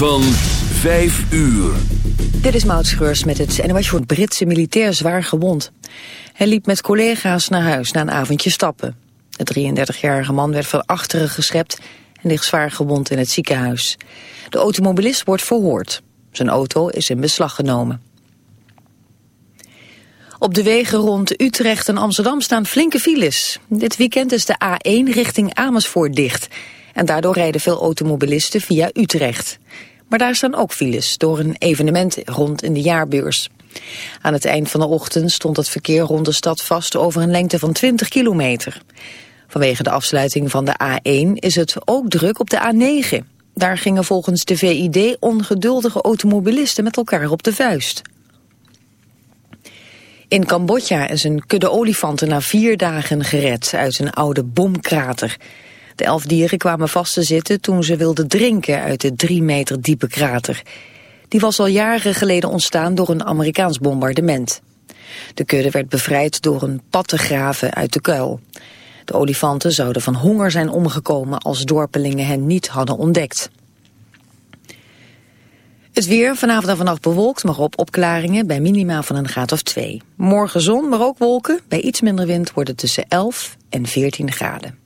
Van 5 uur. Dit is Maud met het NOS voor Britse militair zwaar gewond. Hij liep met collega's naar huis na een avondje stappen. De 33-jarige man werd van achteren geschept en ligt zwaar gewond in het ziekenhuis. De automobilist wordt verhoord. Zijn auto is in beslag genomen. Op de wegen rond Utrecht en Amsterdam staan flinke files. Dit weekend is de A1 richting Amersfoort dicht... En daardoor rijden veel automobilisten via Utrecht. Maar daar staan ook files door een evenement rond in de jaarbeurs. Aan het eind van de ochtend stond het verkeer rond de stad vast over een lengte van 20 kilometer. Vanwege de afsluiting van de A1 is het ook druk op de A9. Daar gingen volgens de VID ongeduldige automobilisten met elkaar op de vuist. In Cambodja is een kudde olifanten na vier dagen gered uit een oude bomkrater. De elf dieren kwamen vast te zitten toen ze wilden drinken uit de drie meter diepe krater. Die was al jaren geleden ontstaan door een Amerikaans bombardement. De kudde werd bevrijd door een pad te graven uit de kuil. De olifanten zouden van honger zijn omgekomen als dorpelingen hen niet hadden ontdekt. Het weer vanavond en vannacht bewolkt, maar op opklaringen bij minima van een graad of 2. Morgen zon, maar ook wolken. Bij iets minder wind wordt het tussen 11 en 14 graden.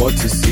What you see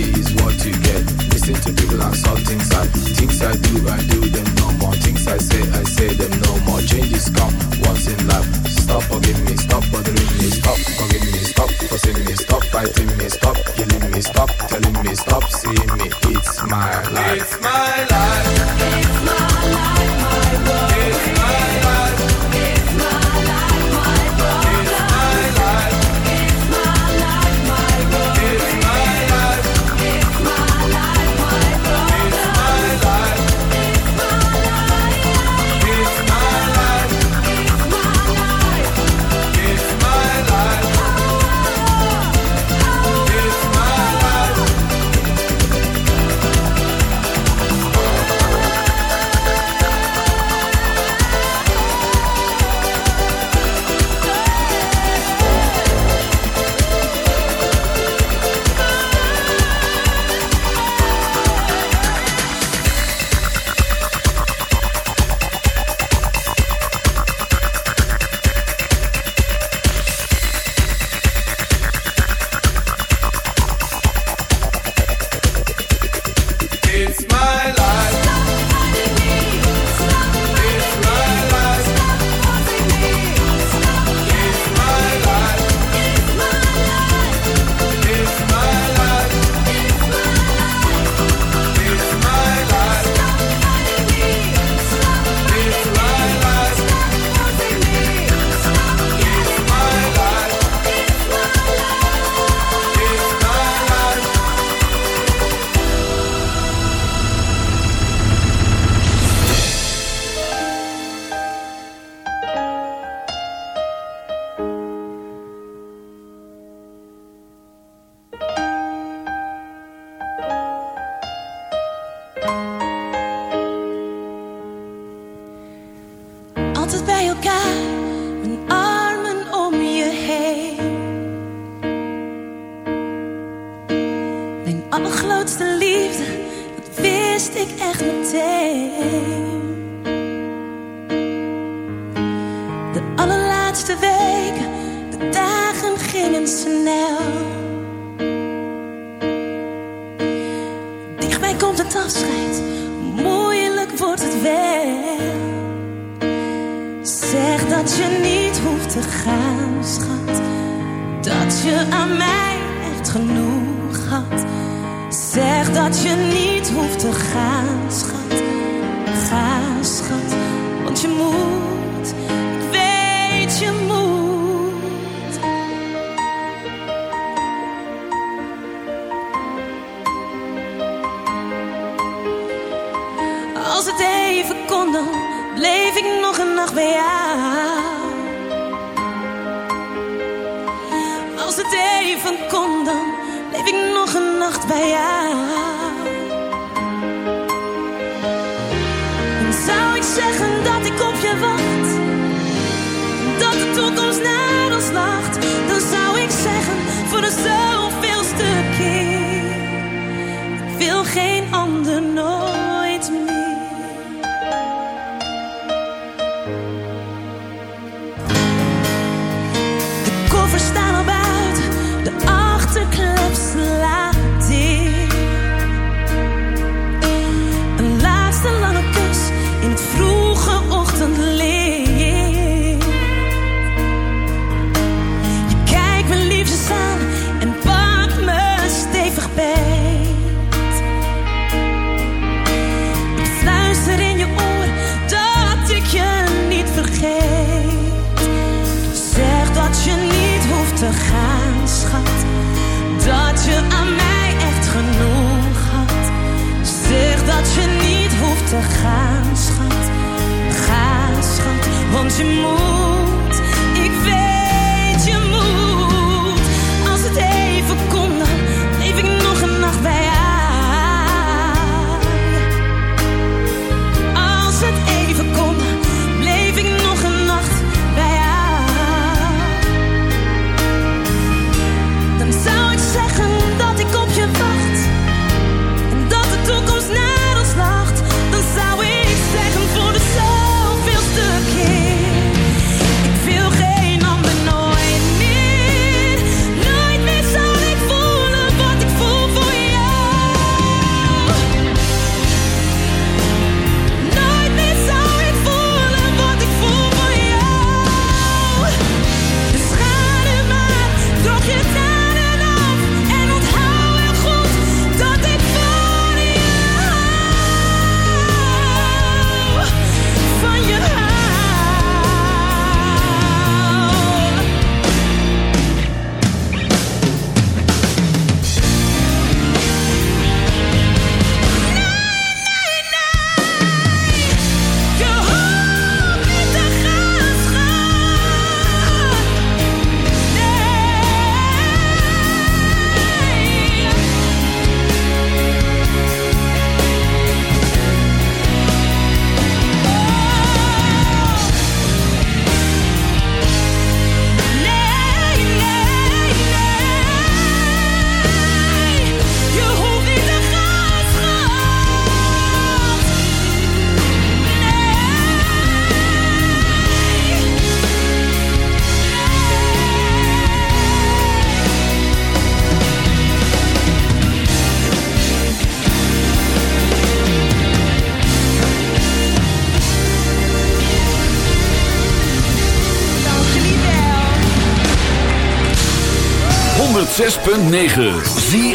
106.9 Zie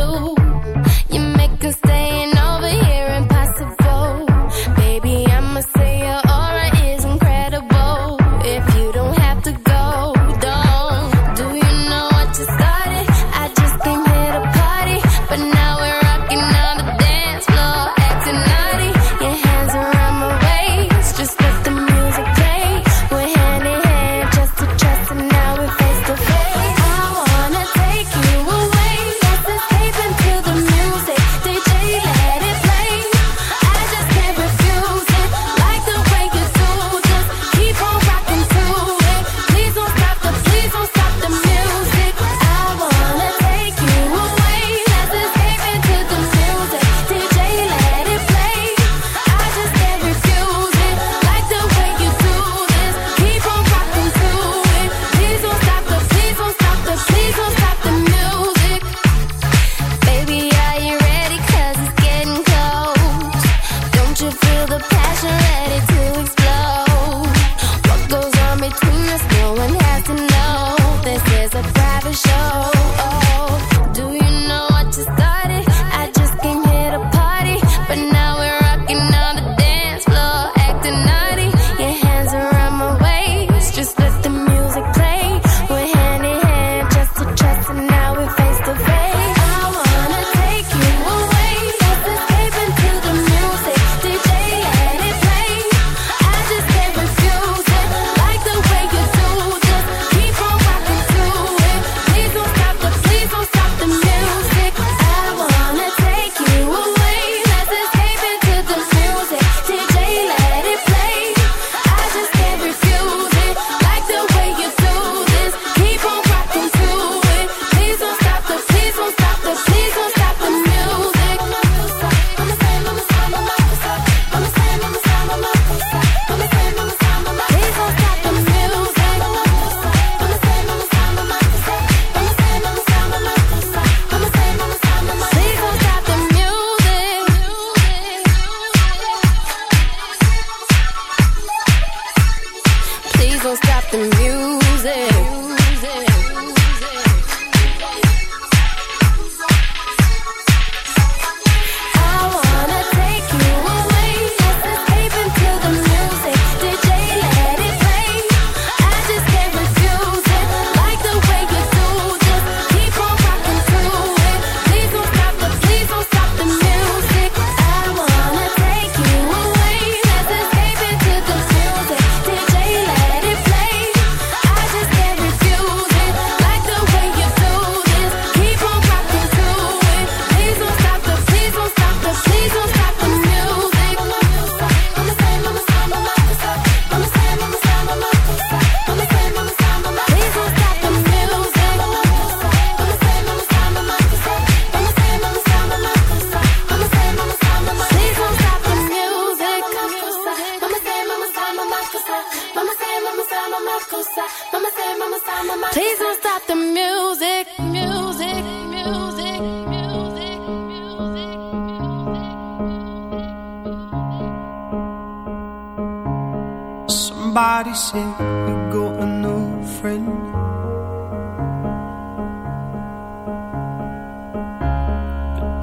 do?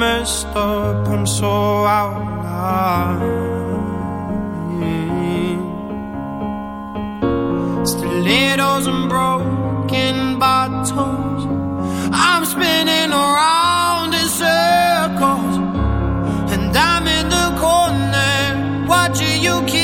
messed up and so out of line. Stilettos and broken bottles. I'm spinning around in circles, and I'm in the corner watching you keep.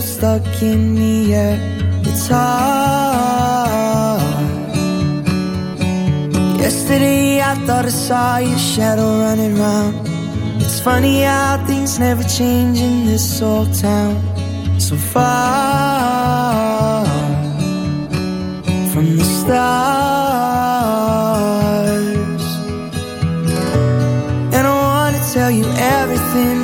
Still stuck in the air. It's hard. Yesterday I thought I saw your shadow running round. It's funny how things never change in this old town. So far from the stars. And I wanna tell you everything.